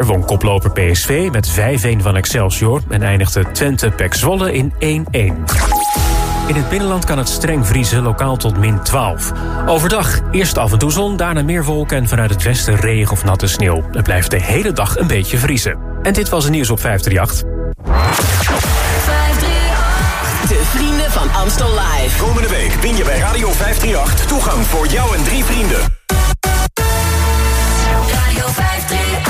Er won koploper PSV met 5-1 van Excelsior en eindigde Twente Pek Zwolle in 1-1. In het binnenland kan het streng vriezen, lokaal tot min 12. Overdag eerst af en toe zon, daarna meer wolken... en vanuit het westen regen of natte sneeuw. Het blijft de hele dag een beetje vriezen. En dit was het nieuws op 538. De vrienden van Amstel Live. Komende week win je bij Radio 538 toegang voor jou en drie vrienden. Radio 53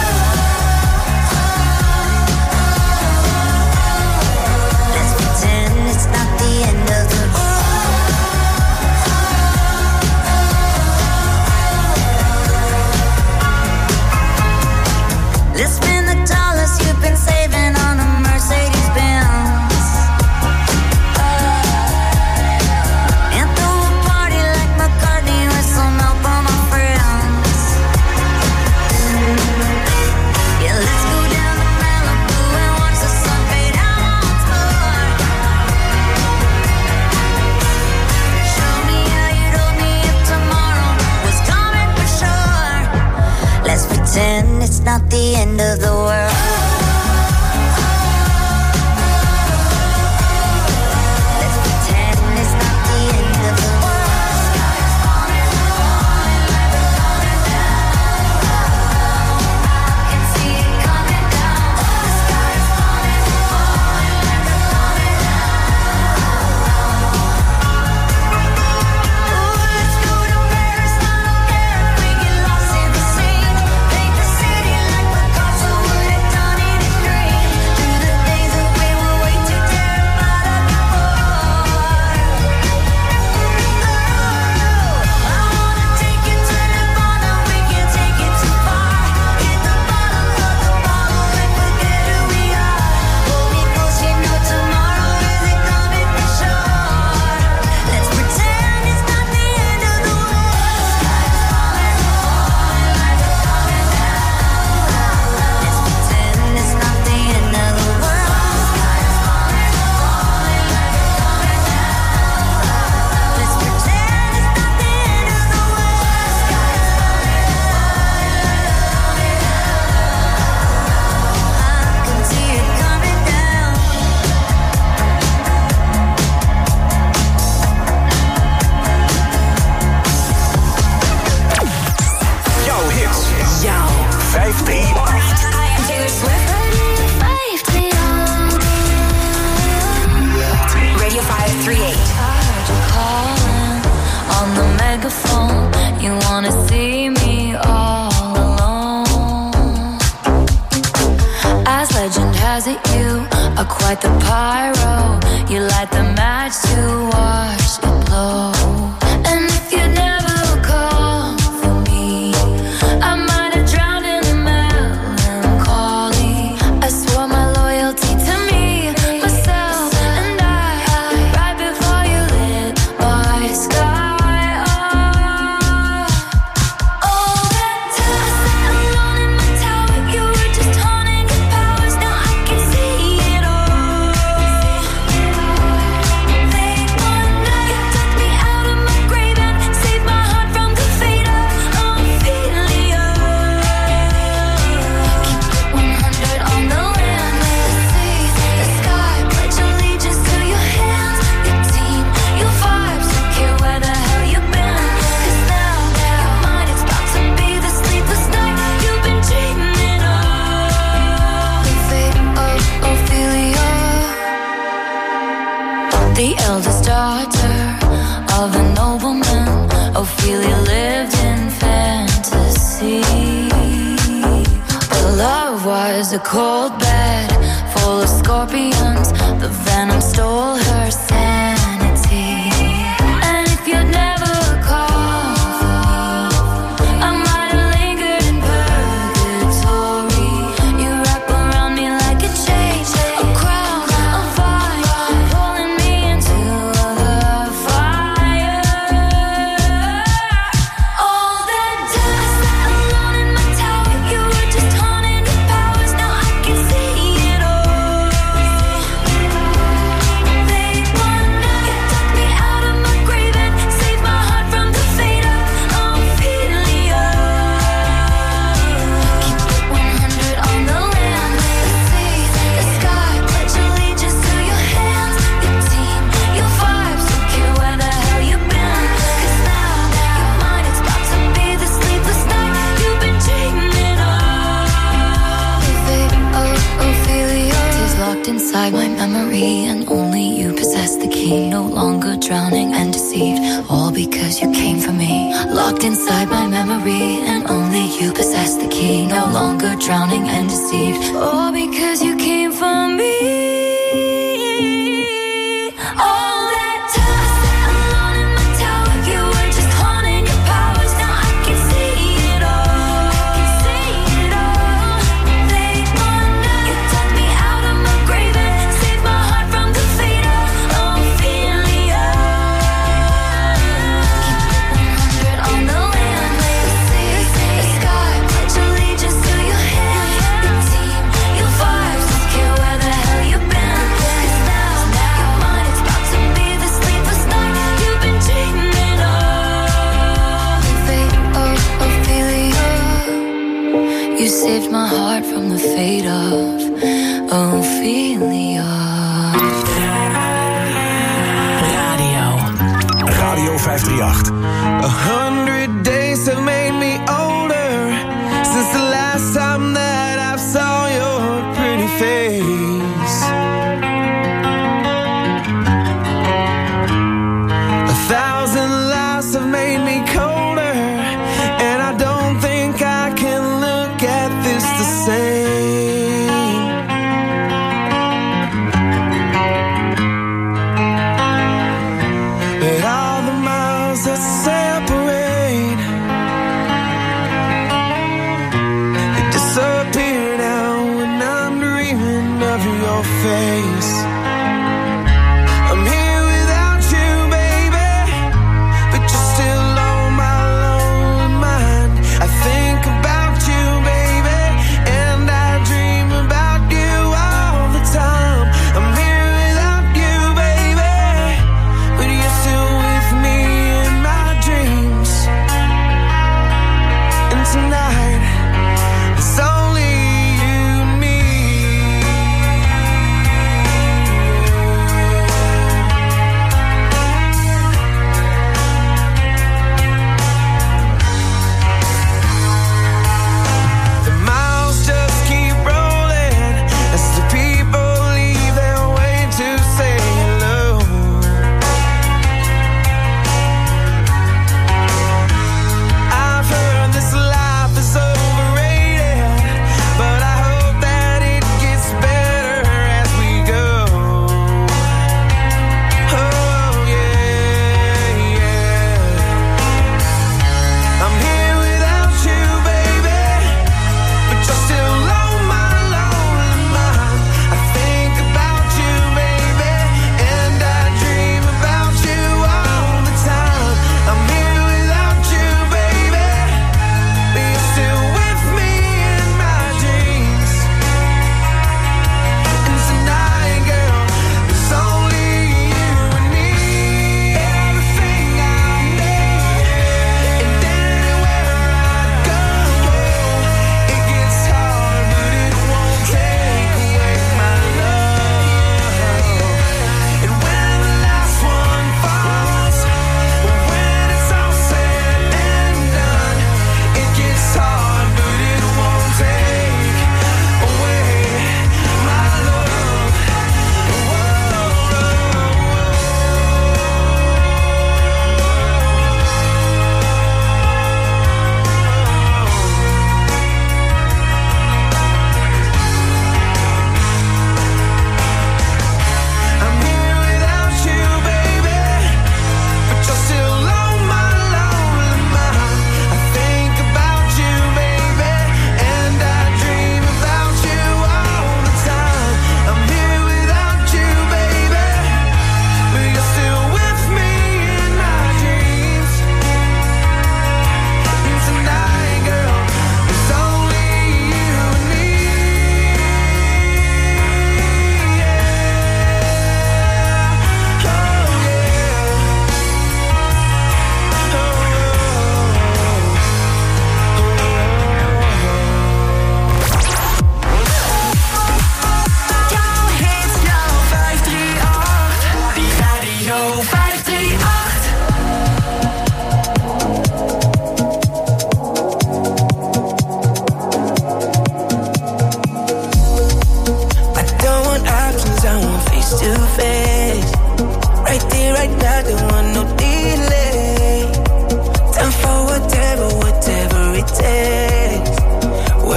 not the end of the world. eyes it, you are quite the pyro. You light the match to watch it blow. Cold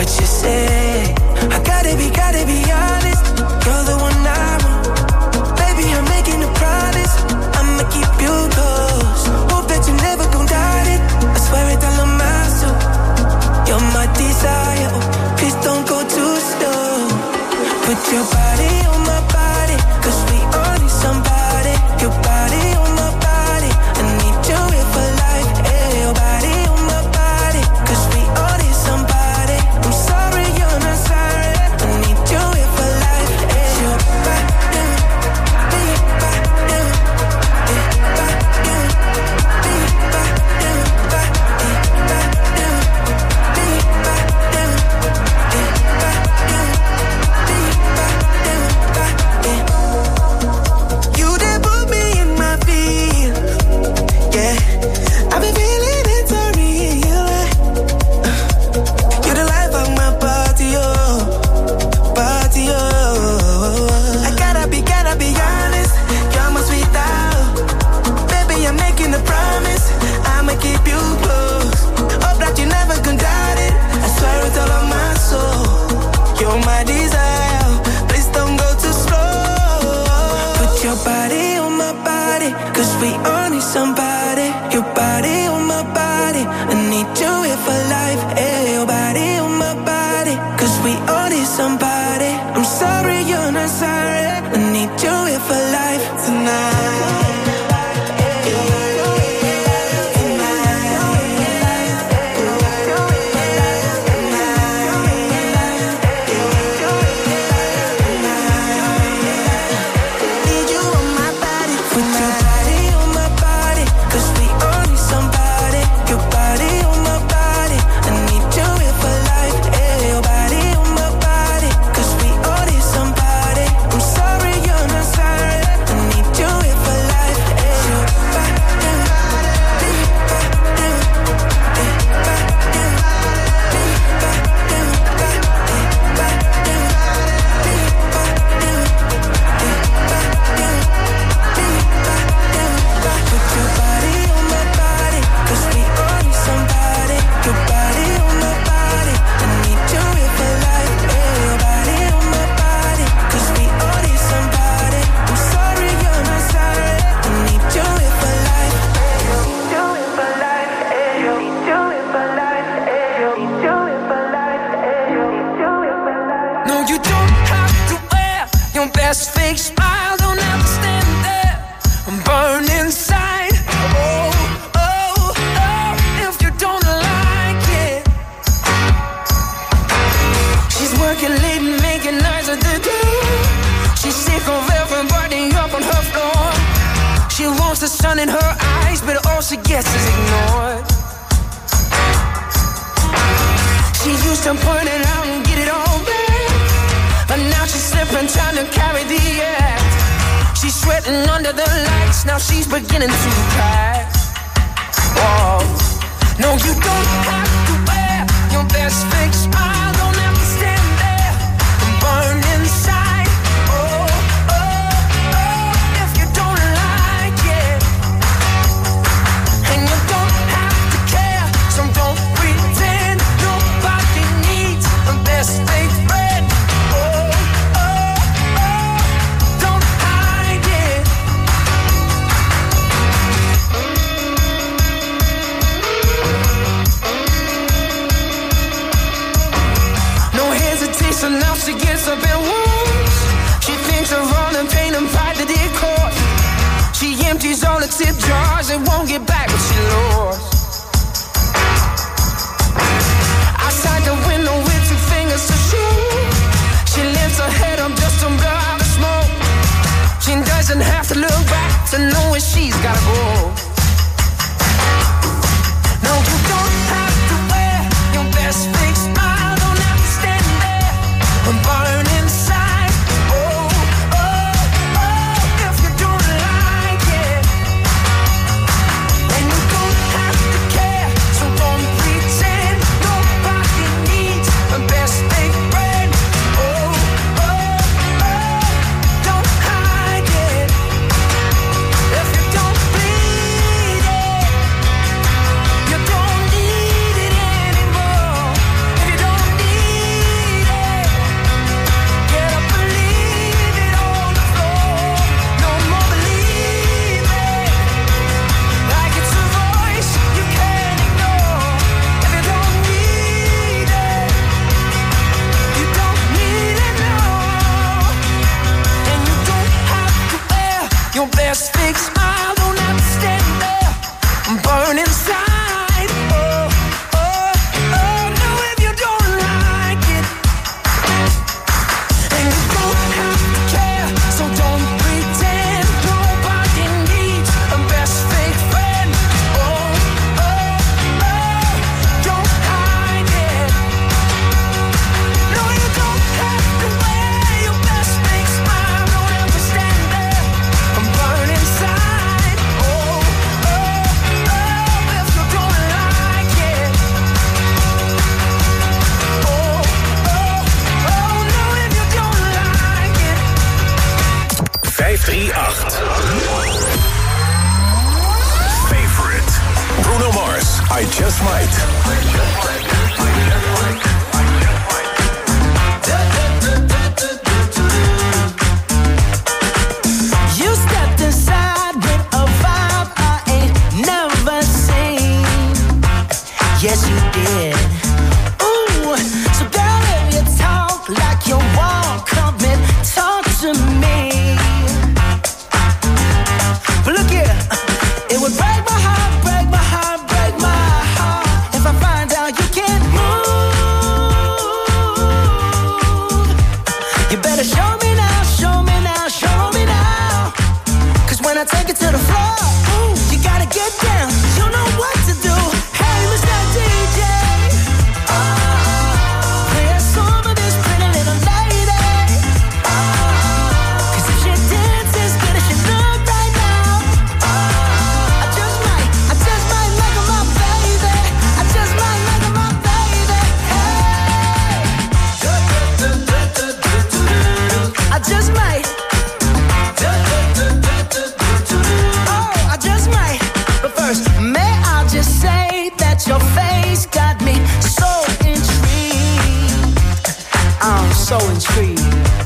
what you say. I gotta be, gotta be honest. You're the one I want. Baby, I'm making a promise. I'ma keep you close. Hope that you never gon' doubt it. I swear it all on my soul. You're my desire. Oh, please don't go too slow. Put your body on my body, cause we so intrigued.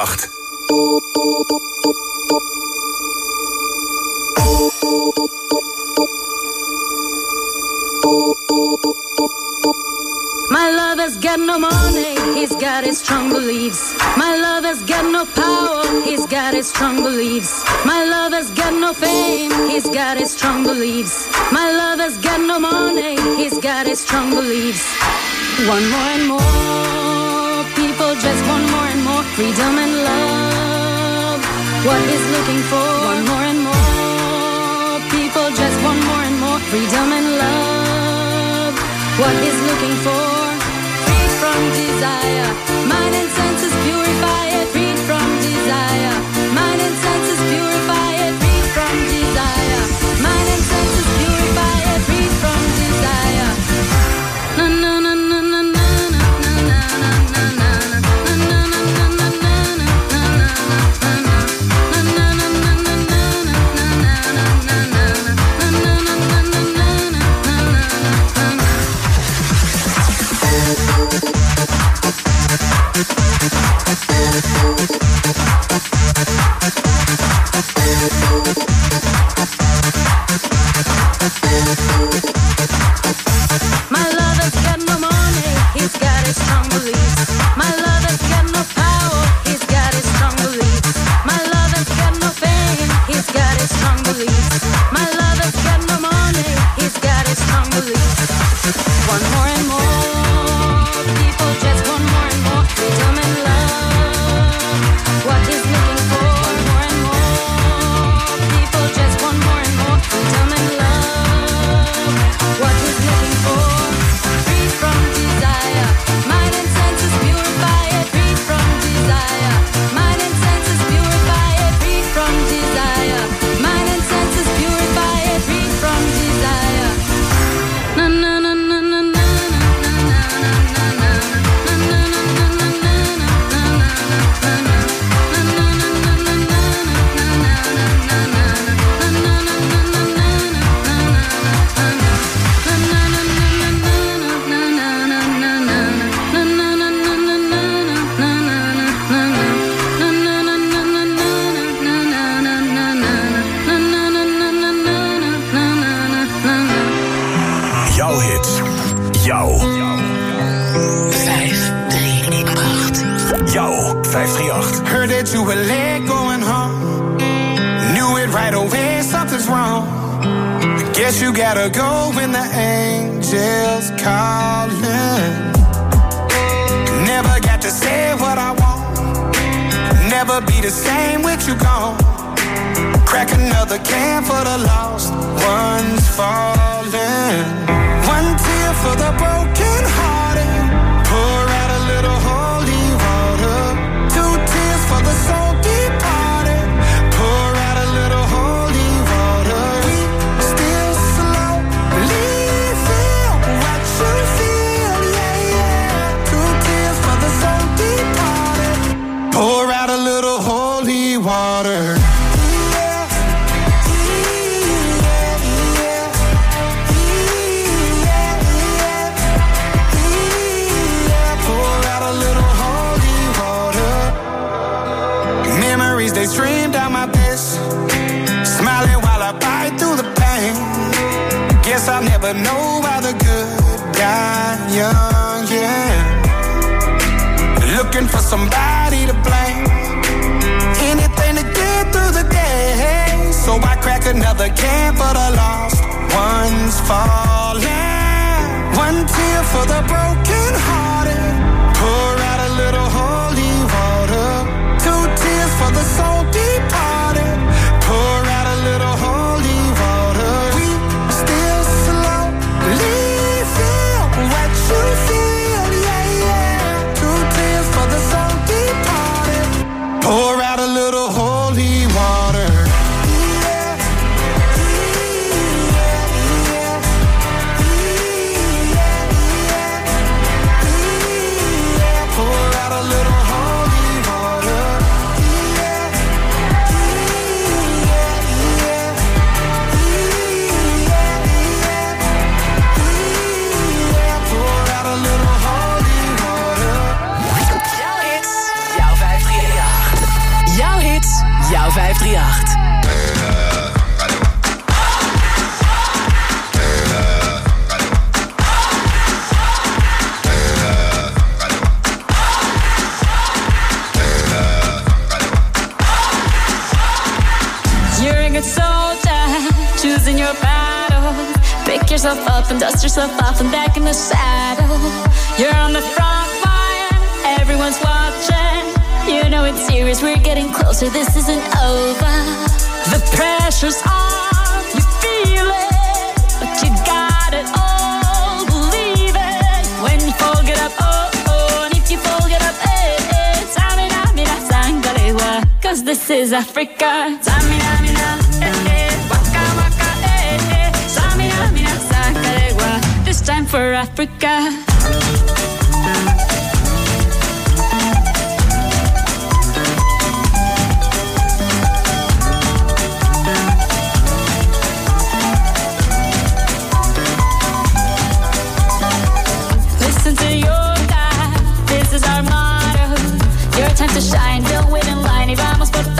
My lover's got no money, he's got his strong beliefs. My lover's got no power, he's got his strong beliefs. My lover's got no fame, he's got his strong beliefs. My lover's got no money, he's got his strong beliefs. One more and more freedom and love. What is looking for? One more and more people just want more and more freedom and love. What is looking for? Free from desire, mind and senses purify it. worries, we're getting closer, this isn't over. The pressure's on, you feel it, but you got it all, believe it. When you fall, get up, oh, oh, and if you fall, get up, eh, eh. Samina, mina, sangalewa, cause this is Africa. Samina, mina, eh, eh, waka, waka, eh, eh. Samina, mina, sangalewa, this time for Africa. to shine. Don't wait in line if I'm must put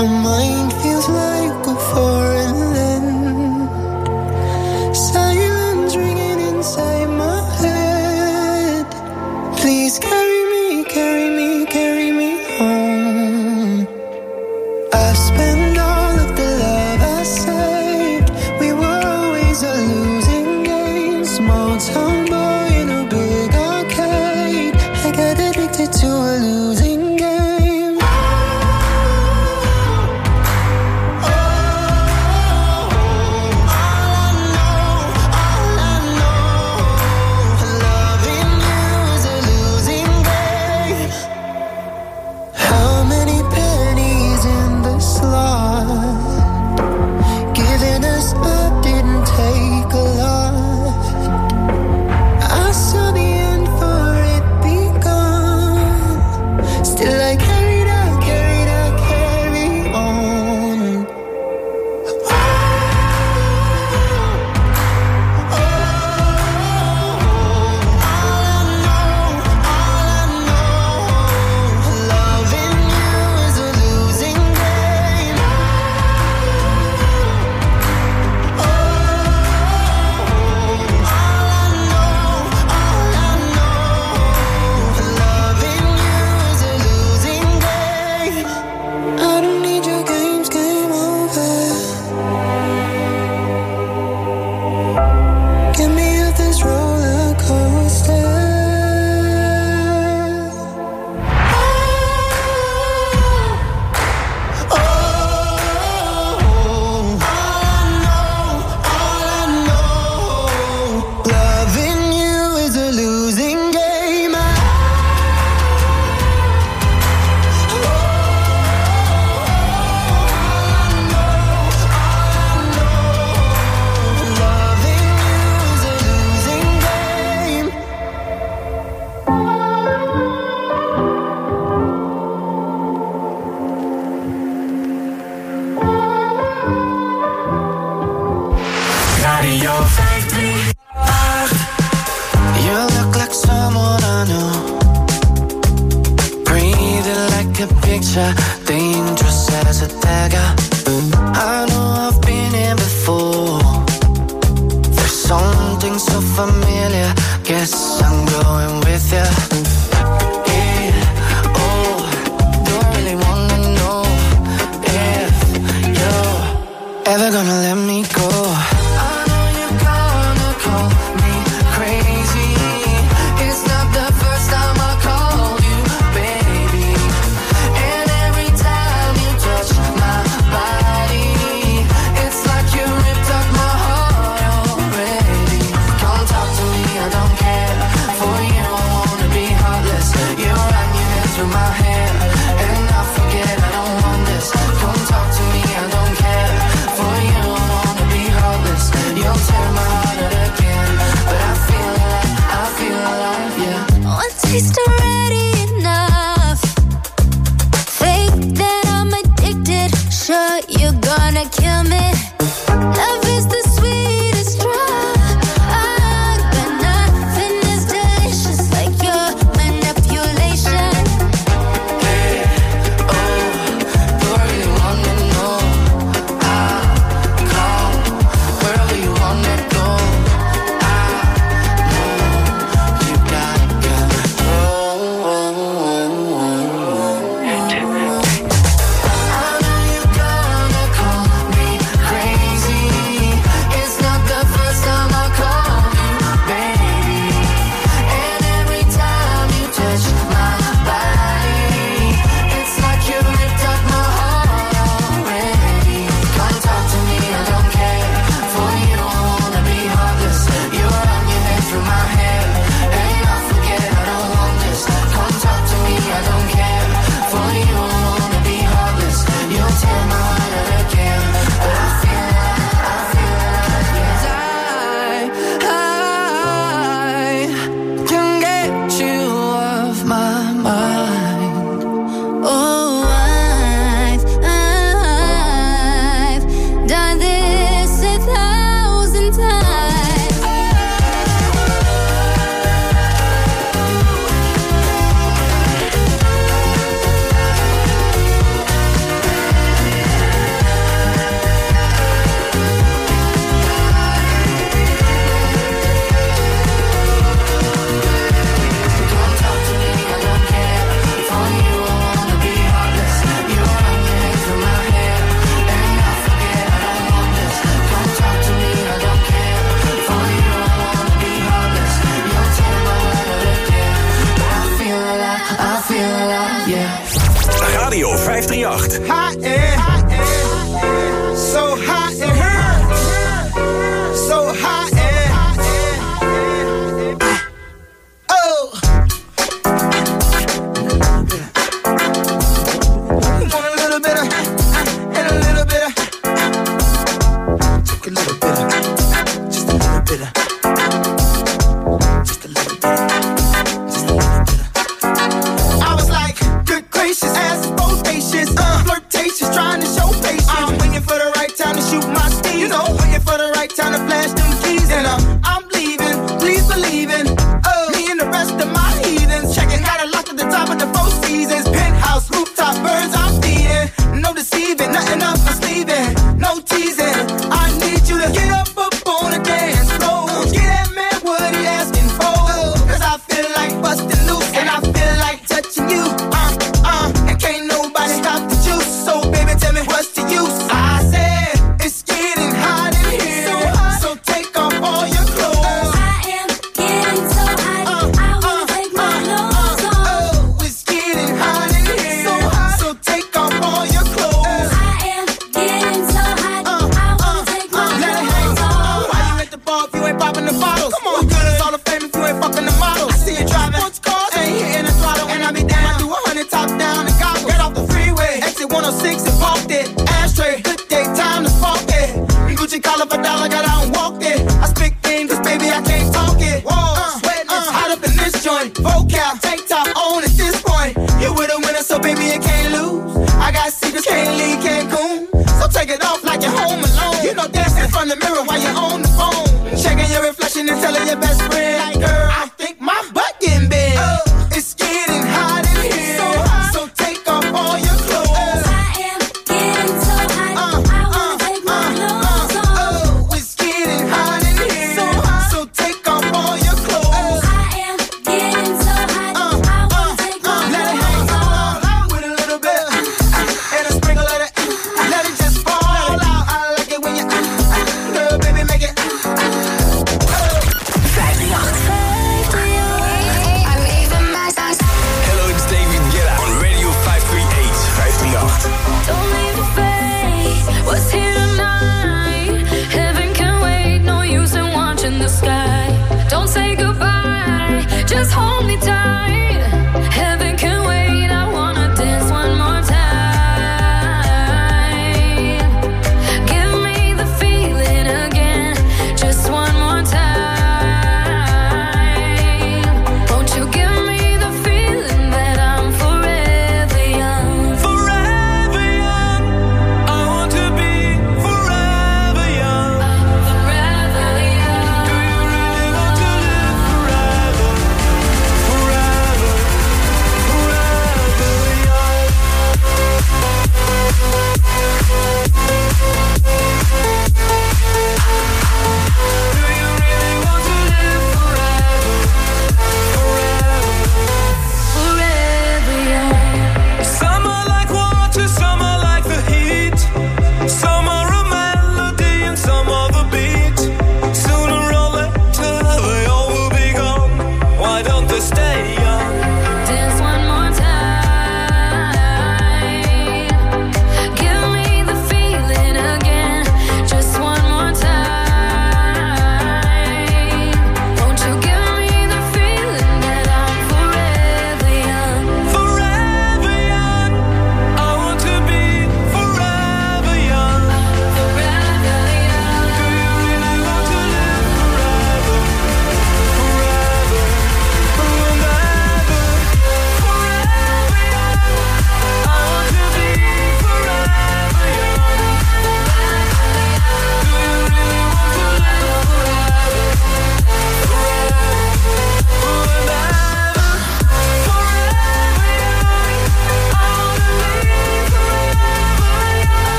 My mind feels like a fire.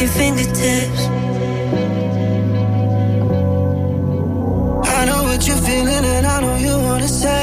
your fingertips. I know what you're feeling, and I know you wanna say.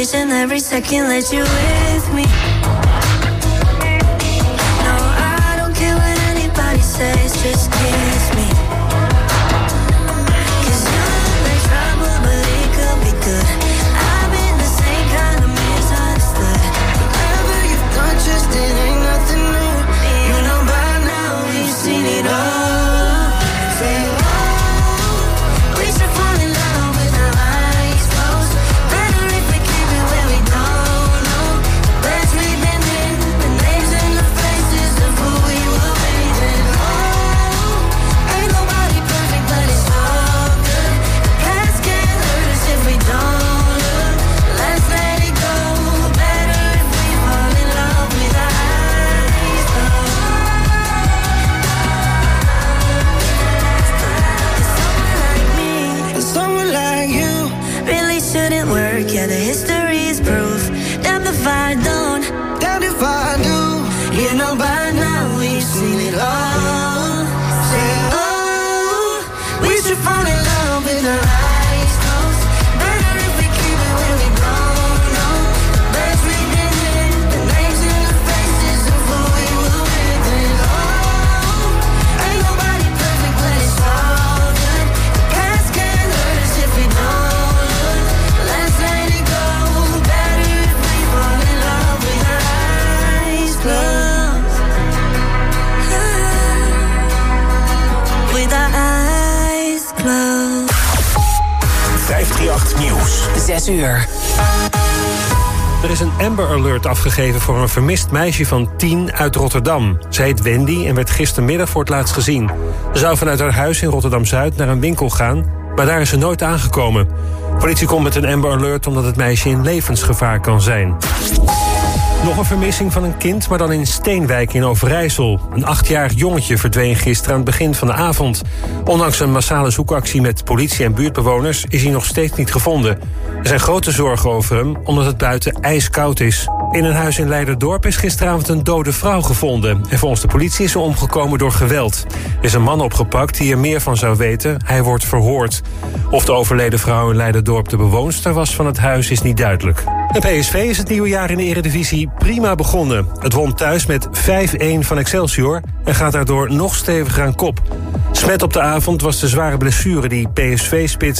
And every second, let you in. Er is een Amber Alert afgegeven voor een vermist meisje van 10 uit Rotterdam. Zij heet Wendy en werd gistermiddag voor het laatst gezien. Ze zou vanuit haar huis in Rotterdam-Zuid naar een winkel gaan... maar daar is ze nooit aangekomen. Politie komt met een Amber Alert omdat het meisje in levensgevaar kan zijn. Nog een vermissing van een kind, maar dan in Steenwijk in Overijssel. Een achtjarig jongetje verdween gisteren aan het begin van de avond. Ondanks een massale zoekactie met politie en buurtbewoners... is hij nog steeds niet gevonden. Er zijn grote zorgen over hem, omdat het buiten ijskoud is. In een huis in Leiderdorp is gisteravond een dode vrouw gevonden. En volgens de politie is ze omgekomen door geweld. Er is een man opgepakt die er meer van zou weten. Hij wordt verhoord. Of de overleden vrouw in Leiderdorp de bewoonster was van het huis is niet duidelijk. En PSV is het nieuwe jaar in de Eredivisie prima begonnen. Het won thuis met 5-1 van Excelsior en gaat daardoor nog steviger aan kop. Smet op de avond was de zware blessure die PSV-spits